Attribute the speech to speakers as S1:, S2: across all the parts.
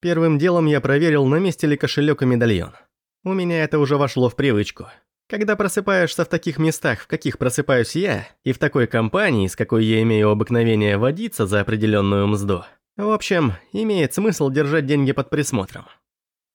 S1: Первым делом я проверил, на месте ли кошелек и медальон. У меня это уже вошло в привычку. Когда просыпаешься в таких местах, в каких просыпаюсь я, и в такой компании, с какой я имею обыкновение водиться за определенную мзду, в общем, имеет смысл держать деньги под присмотром.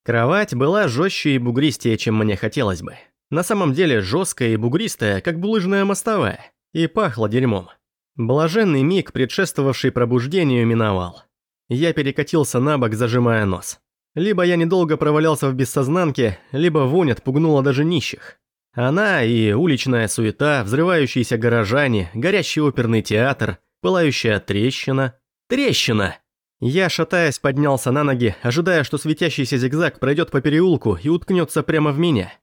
S1: Кровать была жестче и бугристее, чем мне хотелось бы. На самом деле жесткая и бугристая, как булыжная мостовая, и пахло дерьмом. Блаженный миг, предшествовавший пробуждению, миновал. Я перекатился на бок, зажимая нос. Либо я недолго провалялся в бессознанке, либо вонь отпугнула даже нищих. Она и уличная суета, взрывающиеся горожане, горящий оперный театр, пылающая трещина. Трещина! Я, шатаясь, поднялся на ноги, ожидая, что светящийся зигзаг пройдет по переулку и уткнется прямо в меня.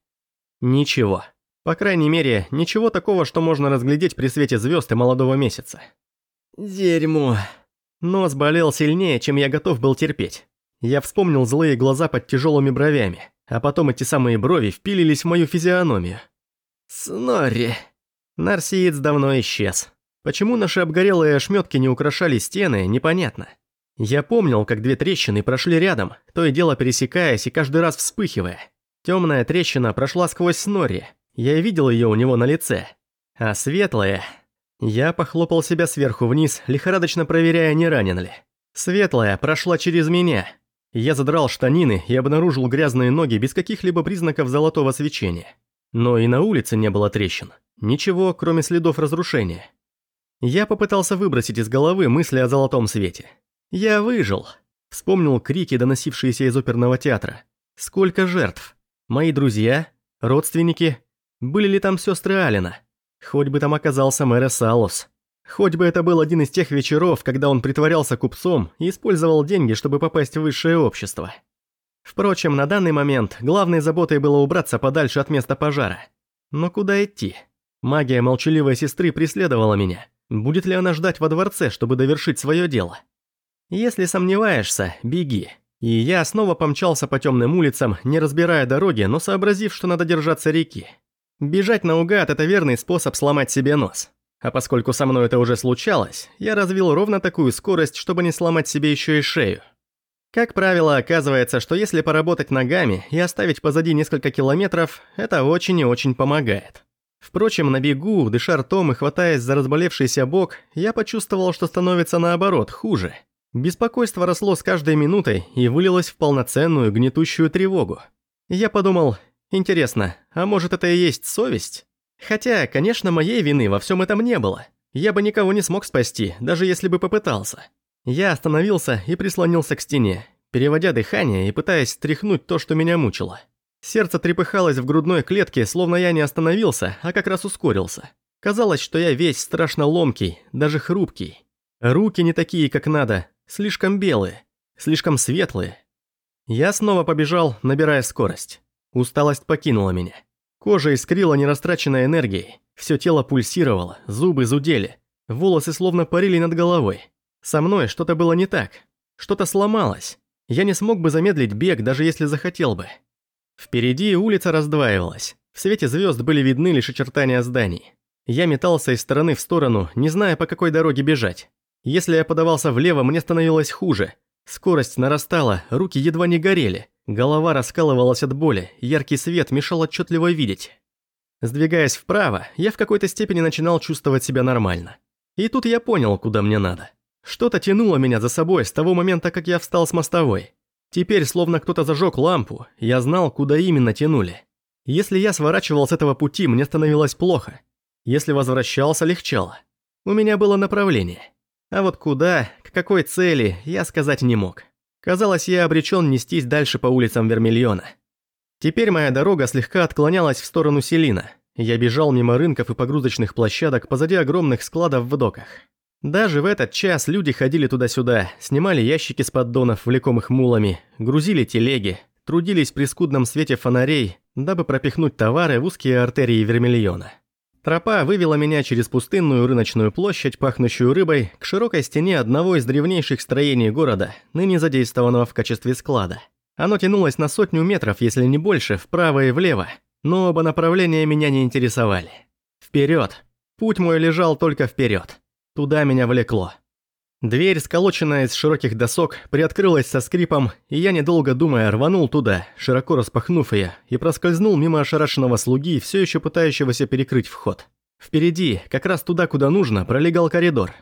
S1: Ничего. По крайней мере, ничего такого, что можно разглядеть при свете звезд и молодого месяца. Дерьмо. Нос болел сильнее, чем я готов был терпеть. Я вспомнил злые глаза под тяжелыми бровями, а потом эти самые брови впилились в мою физиономию. Снори. Нарсиец давно исчез. Почему наши обгорелые ошметки не украшали стены, непонятно. Я помнил, как две трещины прошли рядом, то и дело пересекаясь и каждый раз вспыхивая. Темная трещина прошла сквозь Снори. Я видел ее у него на лице. А светлая... Я похлопал себя сверху вниз, лихорадочно проверяя, не ранен ли. Светлая прошла через меня, я задрал штанины и обнаружил грязные ноги без каких-либо признаков золотого свечения. Но и на улице не было трещин. Ничего, кроме следов разрушения. Я попытался выбросить из головы мысли о золотом свете. Я выжил. Вспомнил крики, доносившиеся из оперного театра. Сколько жертв? Мои друзья? Родственники? Были ли там сестры Алина? Хоть бы там оказался мэр Салус. Хоть бы это был один из тех вечеров, когда он притворялся купцом и использовал деньги, чтобы попасть в высшее общество. Впрочем, на данный момент главной заботой было убраться подальше от места пожара. Но куда идти? Магия молчаливой сестры преследовала меня. Будет ли она ждать во дворце, чтобы довершить свое дело? Если сомневаешься, беги. И я снова помчался по темным улицам, не разбирая дороги, но сообразив, что надо держаться реки. Бежать наугад – это верный способ сломать себе нос. А поскольку со мной это уже случалось, я развил ровно такую скорость, чтобы не сломать себе еще и шею. Как правило, оказывается, что если поработать ногами и оставить позади несколько километров, это очень и очень помогает. Впрочем, на бегу, дыша ртом и хватаясь за разболевшийся бок, я почувствовал, что становится наоборот, хуже. Беспокойство росло с каждой минутой и вылилось в полноценную гнетущую тревогу. Я подумал, интересно, а может это и есть совесть? Хотя, конечно, моей вины во всем этом не было. Я бы никого не смог спасти, даже если бы попытался. Я остановился и прислонился к стене, переводя дыхание и пытаясь стряхнуть то, что меня мучило. Сердце трепыхалось в грудной клетке, словно я не остановился, а как раз ускорился. Казалось, что я весь страшно ломкий, даже хрупкий. Руки не такие, как надо, слишком белые, слишком светлые. Я снова побежал, набирая скорость. Усталость покинула меня. Кожа искрила нерастраченной энергией, все тело пульсировало, зубы зудели, волосы словно парили над головой. Со мной что-то было не так, что-то сломалось. Я не смог бы замедлить бег, даже если захотел бы. Впереди улица раздваивалась, в свете звезд были видны лишь очертания зданий. Я метался из стороны в сторону, не зная, по какой дороге бежать. Если я подавался влево, мне становилось хуже. Скорость нарастала, руки едва не горели. Голова раскалывалась от боли, яркий свет мешал отчетливо видеть. Сдвигаясь вправо, я в какой-то степени начинал чувствовать себя нормально. И тут я понял, куда мне надо. Что-то тянуло меня за собой с того момента, как я встал с мостовой. Теперь, словно кто-то зажег лампу, я знал, куда именно тянули. Если я сворачивал с этого пути, мне становилось плохо. Если возвращался, легчало. У меня было направление. А вот куда, к какой цели, я сказать не мог. Казалось, я обречен нестись дальше по улицам Вермильона. Теперь моя дорога слегка отклонялась в сторону Селина. Я бежал мимо рынков и погрузочных площадок позади огромных складов в доках. Даже в этот час люди ходили туда-сюда, снимали ящики с поддонов, влекомых мулами, грузили телеги, трудились при скудном свете фонарей, дабы пропихнуть товары в узкие артерии Вермильона. Тропа вывела меня через пустынную рыночную площадь, пахнущую рыбой, к широкой стене одного из древнейших строений города, ныне задействованного в качестве склада. Оно тянулось на сотню метров, если не больше, вправо и влево, но оба направления меня не интересовали. Вперед! Путь мой лежал только вперед. Туда меня влекло. Дверь, сколоченная из широких досок, приоткрылась со скрипом, и я, недолго думая, рванул туда, широко распахнув ее, и проскользнул мимо ошарашенного слуги, все еще пытающегося перекрыть вход. Впереди, как раз туда, куда нужно, пролегал коридор.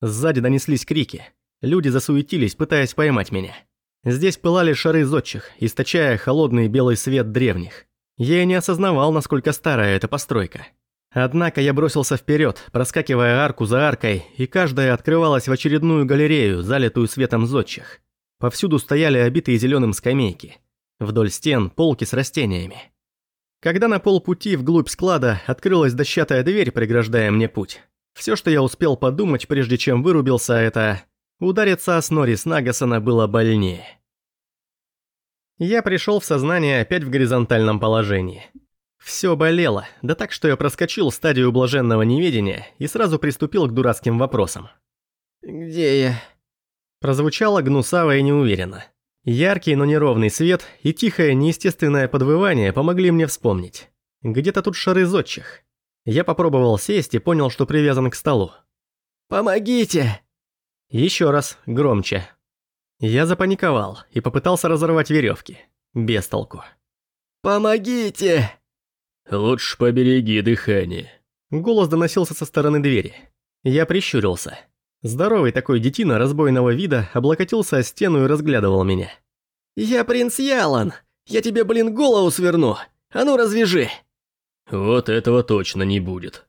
S1: Сзади донеслись крики. Люди засуетились, пытаясь поймать меня. Здесь пылали шары зодчих, источая холодный белый свет древних. Я и не осознавал, насколько старая эта постройка. Однако я бросился вперед, проскакивая арку за аркой, и каждая открывалась в очередную галерею, залитую светом зодчих. Повсюду стояли обитые зеленым скамейки. Вдоль стен полки с растениями. Когда на полпути вглубь склада открылась дощатая дверь, преграждая мне путь, все, что я успел подумать, прежде чем вырубился, это... Удариться о Снорис Нагасона было больнее. Я пришел в сознание опять в горизонтальном положении. Все болело, да так, что я проскочил стадию блаженного неведения и сразу приступил к дурацким вопросам.
S2: «Где я?»
S1: Прозвучало гнусаво и неуверенно. Яркий, но неровный свет и тихое, неестественное подвывание помогли мне вспомнить. Где-то тут шары зодчих. Я попробовал сесть и понял, что привязан к столу.
S2: «Помогите!»
S1: Еще раз, громче. Я запаниковал и попытался разорвать веревки. Без толку.
S2: «Помогите!»
S3: «Лучше побереги дыхание».
S1: Голос доносился со стороны двери. Я прищурился. Здоровый такой детина разбойного вида облокотился о стену и разглядывал меня.
S2: «Я принц Ялан! Я тебе, блин, голову сверну! А ну развяжи!»
S3: «Вот этого точно не будет».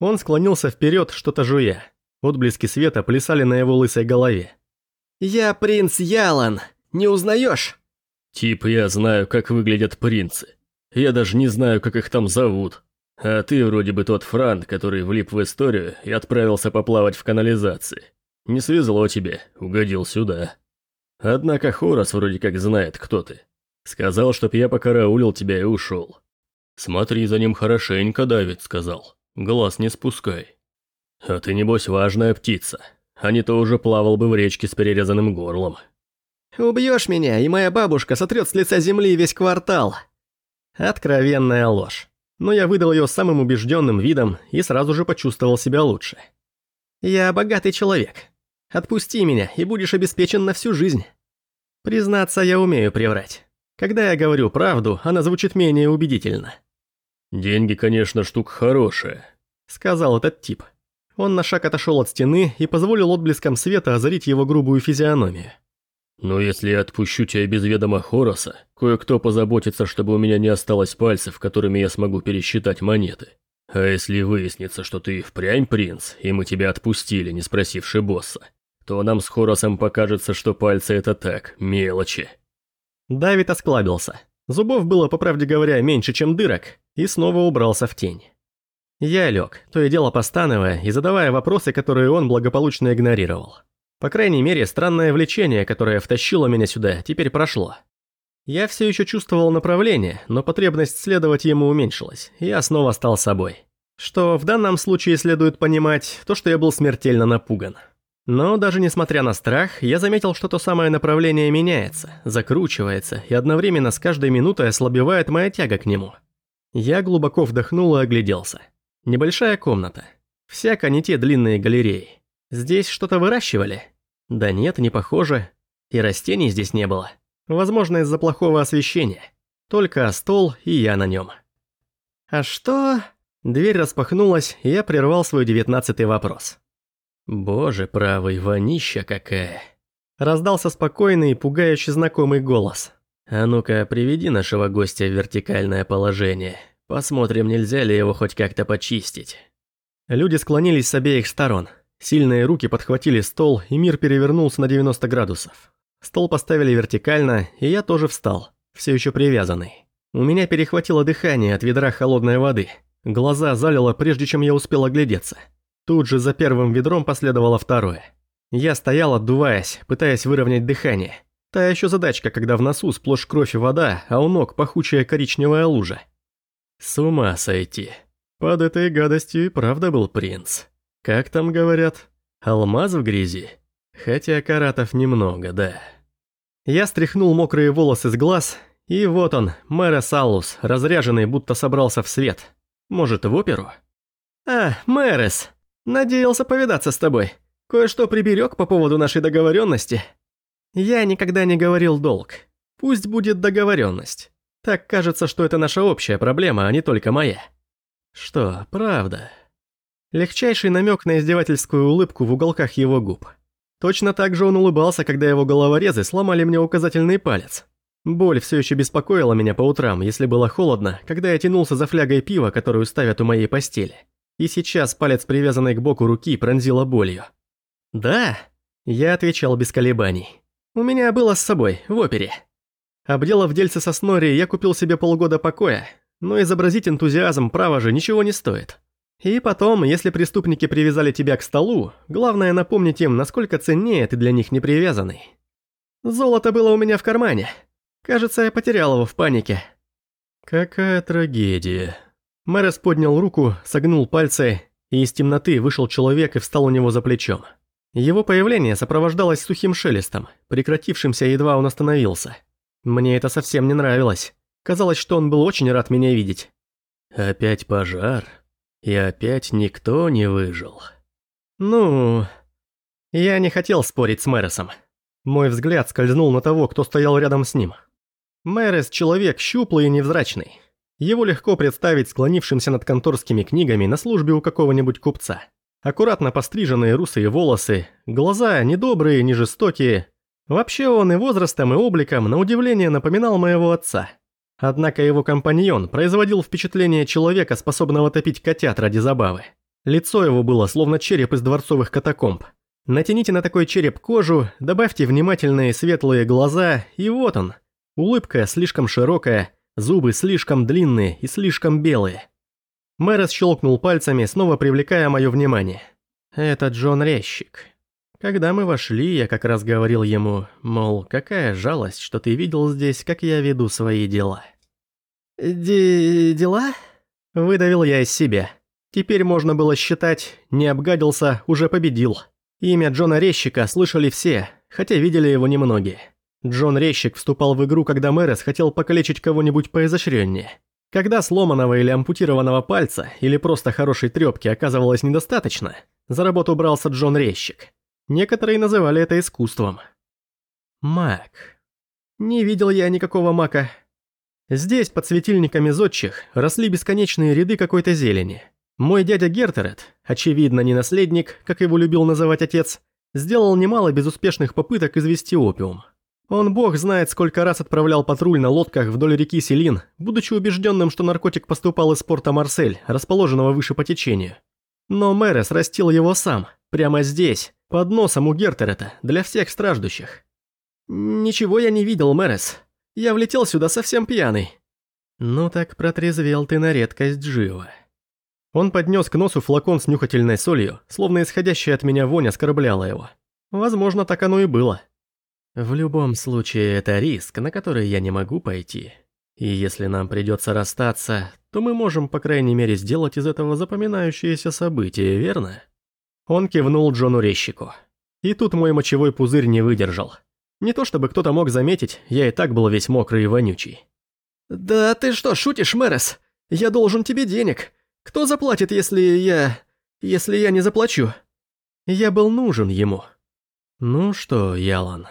S1: Он склонился вперед, что-то жуя. Отблески света плясали на его лысой голове.
S2: «Я принц Ялан! Не узнаешь?»
S3: «Тип я знаю, как выглядят принцы. Я даже не знаю, как их там зовут. А ты вроде бы тот Франт, который влип в историю и отправился поплавать в канализации. Не свезло тебе, угодил сюда. Однако Хорос вроде как знает, кто ты. Сказал, чтоб я покараулил тебя и ушел. Смотри за ним хорошенько, Давид сказал. Глаз не спускай. А ты, небось, важная птица. А не то уже плавал бы в речке с перерезанным горлом.
S2: «Убьешь меня, и моя бабушка сотрет с лица земли весь квартал»,
S1: Откровенная ложь. Но я выдал ее самым убежденным видом и сразу же почувствовал себя лучше. «Я богатый человек. Отпусти меня, и будешь обеспечен на всю жизнь». Признаться, я умею приврать. Когда я говорю правду, она звучит менее убедительно.
S3: «Деньги, конечно, штука хорошая», —
S1: сказал этот тип. Он на шаг отошел от стены и позволил отблеском света озарить его грубую физиономию.
S3: Но если я отпущу тебя без ведома Хороса, кое-кто позаботится, чтобы у меня не осталось пальцев, которыми я смогу пересчитать монеты. А если выяснится, что ты впрямь принц, и мы тебя отпустили, не спросивши босса, то нам с Хоросом покажется, что пальцы это так, мелочи.
S1: Давид осклабился. Зубов было, по правде говоря, меньше, чем дырок, и снова убрался в тень. Я лег, то и дело постановая и задавая вопросы, которые он благополучно игнорировал. По крайней мере, странное влечение, которое втащило меня сюда, теперь прошло. Я все еще чувствовал направление, но потребность следовать ему уменьшилась, и я снова стал собой. Что в данном случае следует понимать, то, что я был смертельно напуган. Но даже несмотря на страх, я заметил, что то самое направление меняется, закручивается, и одновременно с каждой минутой ослабевает моя тяга к нему. Я глубоко вдохнул и огляделся. Небольшая комната. Всяко не те длинные галереи. Здесь что-то выращивали? Да нет, не похоже. И растений здесь не было. Возможно, из-за плохого освещения. Только стол и я на нем. А что? Дверь распахнулась, и я прервал свой девятнадцатый вопрос. Боже правый, вонища какая. Раздался спокойный и пугающе знакомый голос. А ну-ка, приведи нашего гостя в вертикальное положение. Посмотрим, нельзя ли его хоть как-то почистить. Люди склонились с обеих сторон. Сильные руки подхватили стол, и мир перевернулся на 90 градусов. Стол поставили вертикально, и я тоже встал, все еще привязанный. У меня перехватило дыхание от ведра холодной воды. Глаза залило, прежде чем я успел оглядеться. Тут же за первым ведром последовало второе. Я стоял, отдуваясь, пытаясь выровнять дыхание. Та еще задачка, когда в носу сплошь кровь и вода, а у ног пахучая коричневая лужа. С ума сойти. Под этой гадостью и правда был принц. Как там говорят? Алмаз в грязи? Хотя каратов немного, да. Я стряхнул мокрые волосы с глаз, и вот он, Аллус, разряженный, будто собрался в свет. Может, в оперу? А, Мэрес, надеялся повидаться с тобой. Кое-что приберег по поводу нашей договоренности. Я никогда не говорил долг. Пусть будет договоренность. Так кажется, что это наша общая проблема, а не только моя. Что, правда? Легчайший намек на издевательскую улыбку в уголках его губ. Точно так же он улыбался, когда его головорезы сломали мне указательный палец. Боль все еще беспокоила меня по утрам, если было холодно, когда я тянулся за флягой пива, которую ставят у моей постели. И сейчас палец, привязанный к боку руки, пронзила болью. «Да», – я отвечал без колебаний. «У меня было с собой, в опере». Обделав дельце со Снори, я купил себе полгода покоя, но изобразить энтузиазм, право же, ничего не стоит. И потом, если преступники привязали тебя к столу, главное напомнить им, насколько ценнее ты для них не привязанный. Золото было у меня в кармане. Кажется, я потерял его в панике. Какая трагедия. Мэрос поднял руку, согнул пальцы, и из темноты вышел человек и встал у него за плечом. Его появление сопровождалось сухим шелестом, прекратившимся едва он остановился. Мне это совсем не нравилось. Казалось, что он был очень рад меня видеть. Опять пожар. И опять никто не выжил. Ну... Я не хотел спорить с Мэрисом. Мой взгляд скользнул на того, кто стоял рядом с ним. Мэрис – человек щуплый и невзрачный. Его легко представить склонившимся над конторскими книгами на службе у какого-нибудь купца. Аккуратно постриженные русые волосы, глаза недобрые, не жестокие. Вообще он и возрастом, и обликом, на удивление, напоминал моего отца – Однако его компаньон производил впечатление человека, способного топить котят ради забавы. Лицо его было словно череп из дворцовых катакомб. Натяните на такой череп кожу, добавьте внимательные светлые глаза, и вот он. Улыбка слишком широкая, зубы слишком длинные и слишком белые. Мэрос щелкнул пальцами, снова привлекая мое внимание. Это Джон Резчик. Когда мы вошли, я как раз говорил ему, мол, какая жалость, что ты видел здесь, как я веду свои дела. Д дела? Выдавил я из себя. Теперь можно было считать, не обгадился, уже победил. Имя Джона Резчика слышали все, хотя видели его немногие. Джон Резчик вступал в игру, когда Мэрес хотел покалечить кого-нибудь поизощреннее. Когда сломанного или ампутированного пальца, или просто хорошей трёпки оказывалось недостаточно, за работу брался Джон Резчик. Некоторые называли это искусством. Мак. Не видел я никакого мака. Здесь, под светильниками зодчих, росли бесконечные ряды какой-то зелени. Мой дядя Гертерет, очевидно не наследник, как его любил называть отец, сделал немало безуспешных попыток извести опиум. Он бог знает, сколько раз отправлял патруль на лодках вдоль реки Селин, будучи убежденным, что наркотик поступал из порта Марсель, расположенного выше по течению. Но Мэрес растил его сам, прямо здесь, под носом у Гертерета, для всех страждущих. Ничего я не видел, Мэрес. Я влетел сюда совсем пьяный. Ну так протрезвел ты на редкость живо. Он поднес к носу флакон с нюхательной солью, словно исходящая от меня вонь оскорбляла его. Возможно, так оно и было. В любом случае, это риск, на который я не могу пойти. И если нам придется расстаться, то мы можем, по крайней мере, сделать из этого запоминающееся событие, верно? Он кивнул Джону Резчику. И тут мой мочевой пузырь не выдержал. Не то чтобы кто-то мог заметить, я и так был весь мокрый и вонючий. «Да ты что, шутишь, Мэрос? Я должен тебе денег. Кто заплатит, если я... если я не заплачу?» Я был нужен ему. «Ну что, Ялан,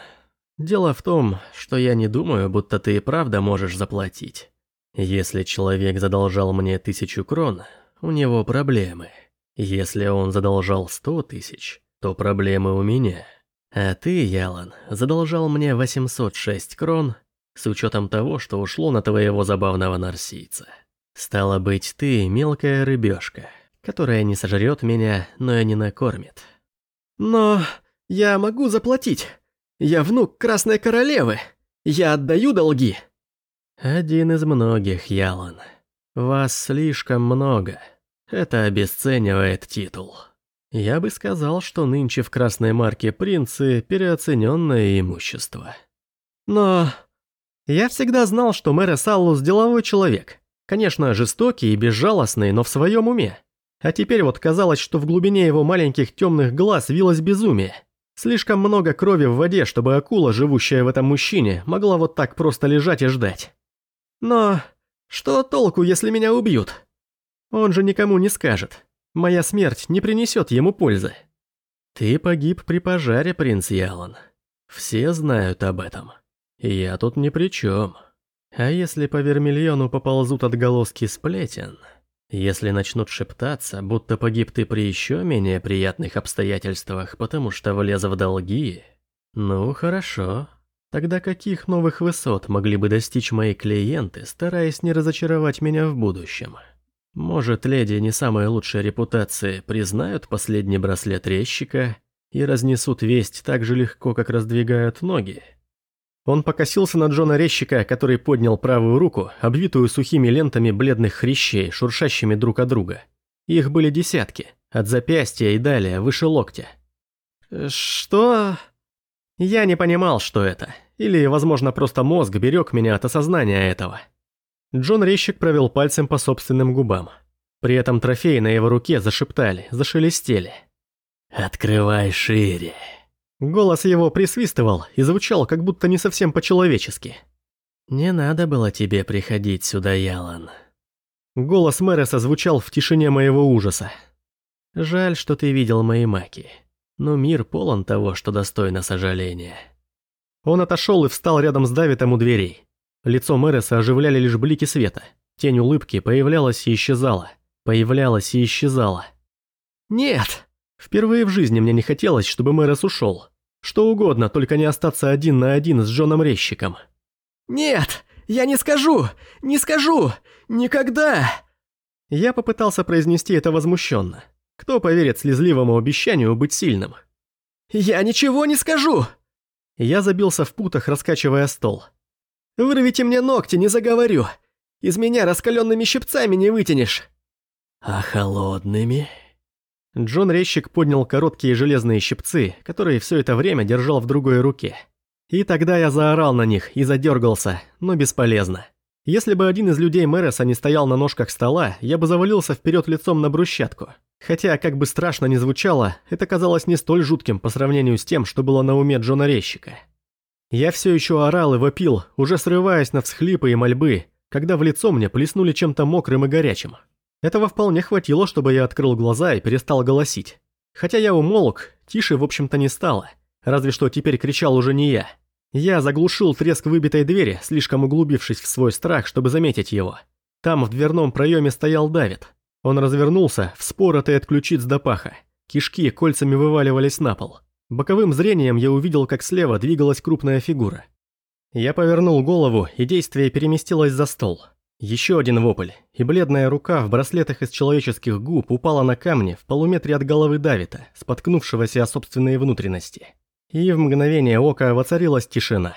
S1: дело в том, что я не думаю, будто ты и правда можешь заплатить. Если человек задолжал мне тысячу крон, у него проблемы». Если он задолжал сто тысяч, то проблемы у меня. А ты, Ялан, задолжал мне 806 крон, с учетом того, что ушло на твоего забавного нарсийца. Стало быть, ты мелкая рыбешка, которая не сожрет меня, но и не накормит. Но я могу заплатить. Я внук Красной Королевы. Я отдаю долги. Один из многих, Ялан. Вас слишком много. Это обесценивает титул. Я бы сказал, что нынче в красной марке принцы переоцененное имущество. Но я всегда знал, что мэр Саллус деловой человек. Конечно, жестокий и безжалостный, но в своем уме. А теперь вот казалось, что в глубине его маленьких темных глаз вилось безумие. Слишком много крови в воде, чтобы акула, живущая в этом мужчине, могла вот так просто лежать и ждать. Но что толку, если меня убьют? Он же никому не скажет. Моя смерть не принесет ему пользы. Ты погиб при пожаре, принц Ялан. Все знают об этом. Я тут ни при чем. А если по Вермильону поползут отголоски сплетен, если начнут шептаться, будто погиб ты при еще менее приятных обстоятельствах, потому что влез в долги, ну хорошо. Тогда каких новых высот могли бы достичь мои клиенты, стараясь не разочаровать меня в будущем? Может, леди не самой лучшей репутации признают последний браслет резчика и разнесут весть так же легко, как раздвигают ноги? Он покосился на Джона Резчика, который поднял правую руку, обвитую сухими лентами бледных хрящей, шуршащими друг от друга. Их были десятки, от запястья и далее, выше локтя. «Что?» Я не понимал, что это, или, возможно, просто мозг берег меня от осознания этого. Джон Резчик провел пальцем по собственным губам. При этом трофеи на его руке зашептали, зашелестели. «Открывай шире». Голос его присвистывал и звучал как будто не совсем по-человечески. «Не надо было тебе приходить сюда, Ялан». Голос Мэреса звучал в тишине моего ужаса. «Жаль, что ты видел мои маки, но мир полон того, что достойно сожаления». Он отошел и встал рядом с Давитом у дверей. Лицо Мэреса оживляли лишь блики света. Тень улыбки появлялась и исчезала. Появлялась и исчезала. «Нет!» Впервые в жизни мне не хотелось, чтобы Мэрес ушел. Что угодно, только не остаться один на один с Джоном Резчиком. «Нет, я не скажу! Не скажу! Никогда!» Я попытался произнести это возмущенно. Кто поверит слезливому обещанию быть сильным? «Я ничего не скажу!» Я забился в путах, раскачивая стол. «Вырвите мне ногти, не заговорю! Из меня раскаленными щипцами не вытянешь!» «А холодными?» Джон Резчик поднял короткие железные щипцы, которые все это время держал в другой руке. И тогда я заорал на них и задергался, но бесполезно. Если бы один из людей Мэреса не стоял на ножках стола, я бы завалился вперед лицом на брусчатку. Хотя, как бы страшно ни звучало, это казалось не столь жутким по сравнению с тем, что было на уме Джона Резчика. Я все еще орал и вопил, уже срываясь на всхлипы и мольбы, когда в лицо мне плеснули чем-то мокрым и горячим. Этого вполне хватило, чтобы я открыл глаза и перестал голосить. Хотя я умолк, тише, в общем-то, не стало. Разве что теперь кричал уже не я. Я заглушил треск выбитой двери, слишком углубившись в свой страх, чтобы заметить его. Там в дверном проеме стоял Давид. Он развернулся, вспоротый от ключиц до паха. Кишки кольцами вываливались на пол. Боковым зрением я увидел, как слева двигалась крупная фигура. Я повернул голову, и действие переместилось за стол. Еще один вопль, и бледная рука в браслетах из человеческих губ упала на камни в полуметре от головы Давита, споткнувшегося о собственные внутренности. И в мгновение ока воцарилась тишина.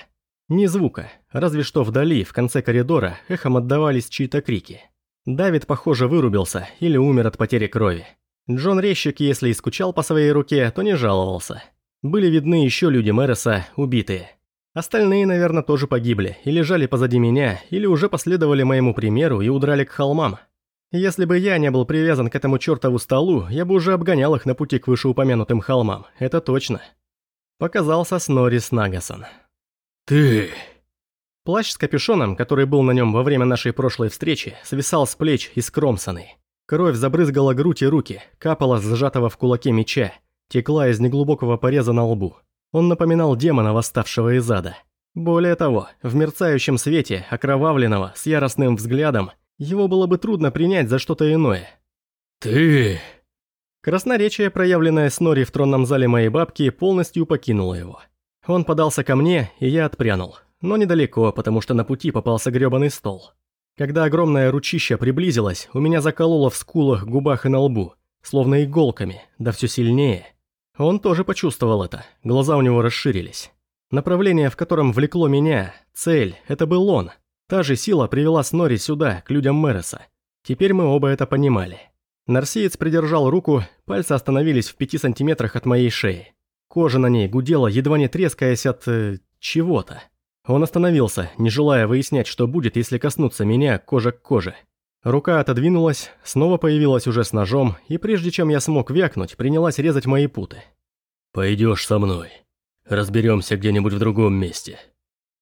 S1: Ни звука, разве что вдали, в конце коридора, эхом отдавались чьи-то крики. Давид, похоже, вырубился или умер от потери крови. Джон Резчик, если и скучал по своей руке, то не жаловался. Были видны еще люди Мэреса, убитые. Остальные, наверное, тоже погибли, и лежали позади меня, или уже последовали моему примеру и удрали к холмам. Если бы я не был привязан к этому чертову столу, я бы уже обгонял их на пути к вышеупомянутым холмам, это точно. Показался Сноррис Нагасон.
S3: «Ты...»
S1: Плащ с капюшоном, который был на нем во время нашей прошлой встречи, свисал с плеч и скромсанный. Кровь забрызгала грудь и руки, капала с зажатого в кулаке меча, текла из неглубокого пореза на лбу. Он напоминал демона, восставшего из ада. Более того, в мерцающем свете, окровавленного, с яростным взглядом, его было бы трудно принять за что-то иное.
S3: «Ты...»
S1: Красноречие, проявленное Снори в тронном зале моей бабки, полностью покинуло его. Он подался ко мне, и я отпрянул. Но недалеко, потому что на пути попался грёбаный стол. Когда огромное ручище приблизилось, у меня закололо в скулах, губах и на лбу, словно иголками, да все сильнее – он тоже почувствовал это, глаза у него расширились. Направление, в котором влекло меня, цель, это был он. Та же сила привела Снори сюда, к людям Мэреса. Теперь мы оба это понимали. Нарсиец придержал руку, пальцы остановились в пяти сантиметрах от моей шеи. Кожа на ней гудела, едва не трескаясь от... Э, чего-то. Он остановился, не желая выяснять, что будет, если коснуться меня кожа к коже. Рука отодвинулась, снова появилась уже с ножом, и прежде чем я смог вякнуть, принялась резать мои путы.
S3: «Пойдешь со мной. Разберемся где-нибудь в другом месте».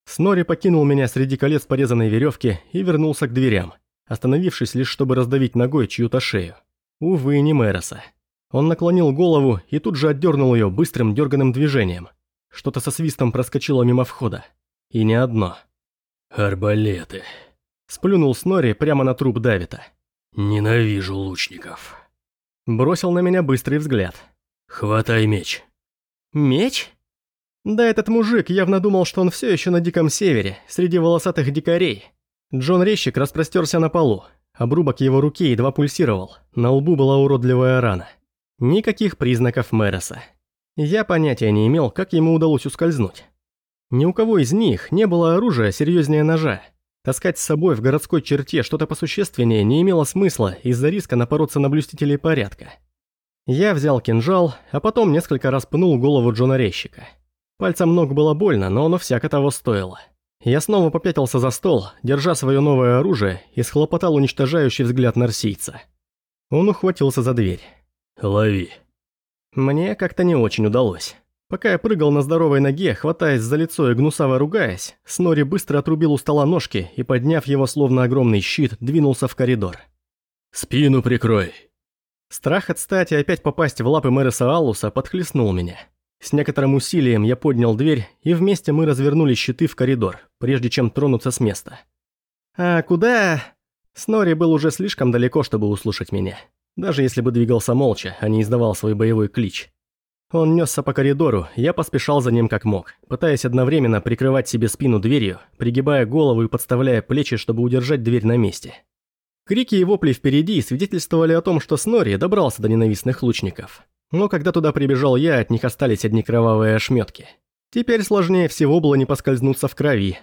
S1: Снори покинул меня среди колец порезанной веревки и вернулся к дверям, остановившись лишь чтобы раздавить ногой чью-то шею. Увы, не Мэроса. Он наклонил голову и тут же отдернул ее быстрым дерганым движением. Что-то со свистом проскочило мимо входа. И не одно.
S3: «Арбалеты».
S1: Сплюнул Снори прямо на труп Давита.
S3: «Ненавижу лучников».
S1: Бросил на меня быстрый взгляд.
S3: «Хватай меч».
S1: «Меч?» Да этот мужик явно думал, что он все еще на Диком Севере, среди волосатых дикарей. Джон Резчик распростерся на полу. Обрубок его руки едва пульсировал, на лбу была уродливая рана. Никаких признаков Мэроса. Я понятия не имел, как ему удалось ускользнуть. Ни у кого из них не было оружия серьезнее ножа. Таскать с собой в городской черте что-то посущественнее не имело смысла из-за риска напороться на блюстителей порядка. Я взял кинжал, а потом несколько раз пнул голову Джона Резчика. Пальцем ног было больно, но оно всяко того стоило. Я снова попятился за стол, держа свое новое оружие, и схлопотал уничтожающий взгляд нарсийца. Он ухватился за дверь.
S3: «Лови».
S1: Мне как-то не очень удалось. Пока я прыгал на здоровой ноге, хватаясь за лицо и гнусаво ругаясь, Снори быстро отрубил у стола ножки и, подняв его словно огромный щит, двинулся в коридор.
S3: «Спину прикрой».
S1: Страх отстать и опять попасть в лапы Мэреса Аллуса подхлестнул меня. С некоторым усилием я поднял дверь, и вместе мы развернули щиты в коридор, прежде чем тронуться с места. «А куда?» Снори был уже слишком далеко, чтобы услышать меня. Даже если бы двигался молча, а не издавал свой боевой клич. Он несся по коридору, я поспешал за ним как мог, пытаясь одновременно прикрывать себе спину дверью, пригибая голову и подставляя плечи, чтобы удержать дверь на месте. Крики и вопли впереди свидетельствовали о том, что Снори добрался до ненавистных лучников. Но когда туда прибежал я, от них остались одни кровавые ошметки. Теперь сложнее всего было не поскользнуться в крови.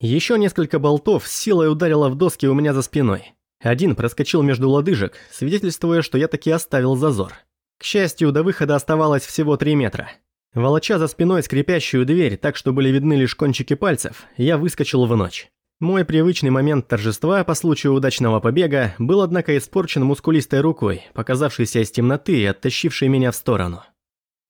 S1: Еще несколько болтов с силой ударило в доски у меня за спиной. Один проскочил между лодыжек, свидетельствуя, что я таки оставил зазор. К счастью, до выхода оставалось всего три метра. Волоча за спиной скрипящую дверь так, что были видны лишь кончики пальцев, я выскочил в ночь. Мой привычный момент торжества по случаю удачного побега был, однако, испорчен мускулистой рукой, показавшейся из темноты и оттащившей меня в сторону.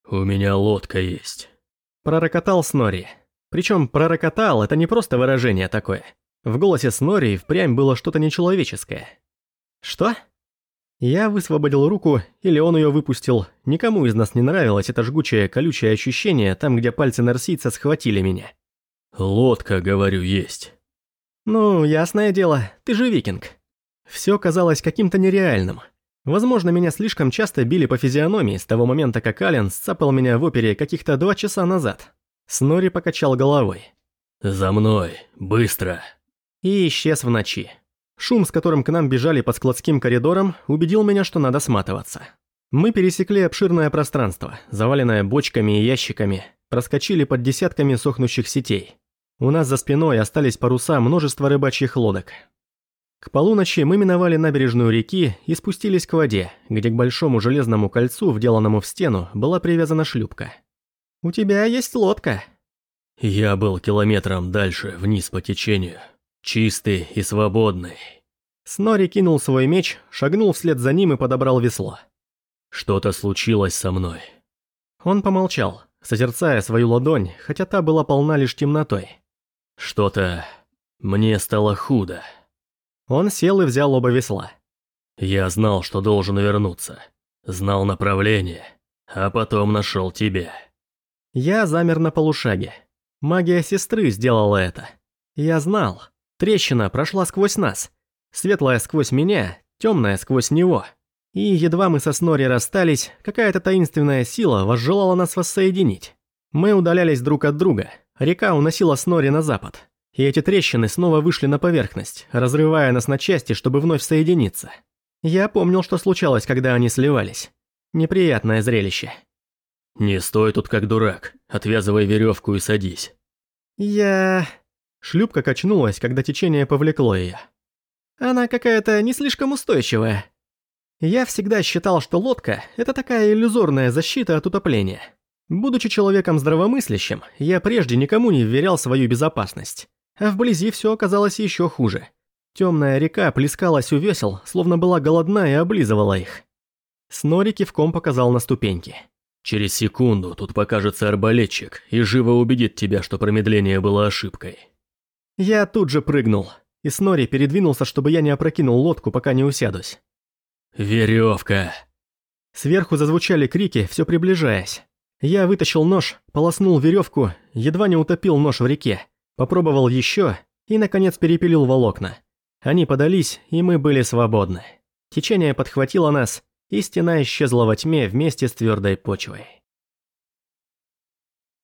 S3: «У меня лодка есть», –
S1: пророкотал Снори. Причем пророкотал – это не просто выражение такое. В голосе Снори впрямь было что-то нечеловеческое. «Что?» Я высвободил руку, или он ее выпустил. Никому из нас не нравилось это жгучее, колючее ощущение там, где пальцы нарсийца схватили меня.
S3: «Лодка, говорю, есть».
S1: «Ну, ясное дело, ты же викинг». Все казалось каким-то нереальным. Возможно, меня слишком часто били по физиономии с того момента, как Ален сцапал меня в опере каких-то два часа назад. Снори покачал головой.
S3: «За мной, быстро!»
S1: И исчез в ночи. Шум, с которым к нам бежали под складским коридором, убедил меня, что надо сматываться. Мы пересекли обширное пространство, заваленное бочками и ящиками, проскочили под десятками сохнущих сетей. У нас за спиной остались паруса множества рыбачьих лодок. К полуночи мы миновали набережную реки и спустились к воде, где к большому железному кольцу, вделанному в стену, была привязана шлюпка. «У тебя есть лодка?»
S3: Я был километром дальше, вниз по течению. Чистый и свободный.
S1: Снори кинул свой меч, шагнул вслед за ним и подобрал весло.
S3: Что-то случилось со мной.
S1: Он помолчал, созерцая свою ладонь, хотя та была полна лишь темнотой.
S3: Что-то... мне стало худо.
S1: Он сел и взял оба весла.
S3: Я знал, что должен вернуться. Знал направление, а потом нашел тебя.
S1: Я замер на полушаге. Магия сестры сделала это. Я знал. Трещина прошла сквозь нас. Светлая сквозь меня, темная сквозь него. И едва мы со Снори расстались, какая-то таинственная сила возжелала нас воссоединить. Мы удалялись друг от друга, Река уносила Снори на запад, и эти трещины снова вышли на поверхность, разрывая нас на части, чтобы вновь соединиться. Я помнил, что случалось, когда они сливались. Неприятное зрелище.
S3: «Не стой тут как дурак, отвязывай веревку и садись».
S1: «Я...» Шлюпка качнулась, когда течение повлекло ее. «Она какая-то не слишком устойчивая». Я всегда считал, что лодка – это такая иллюзорная защита от утопления. Будучи человеком здравомыслящим, я прежде никому не вверял свою безопасность. А вблизи все оказалось еще хуже. Темная река плескалась у весел, словно была голодна и облизывала их. Снори кивком показал на ступеньки.
S3: «Через секунду тут покажется арбалетчик и живо убедит тебя, что промедление было ошибкой».
S1: Я тут же прыгнул, и Снори передвинулся, чтобы я не опрокинул лодку, пока не усядусь.
S3: «Веревка!»
S1: Сверху зазвучали крики, все приближаясь. Я вытащил нож, полоснул веревку, едва не утопил нож в реке. Попробовал еще и, наконец, перепилил волокна. Они подались, и мы были свободны. Течение подхватило нас, и стена исчезла во тьме вместе с твердой почвой.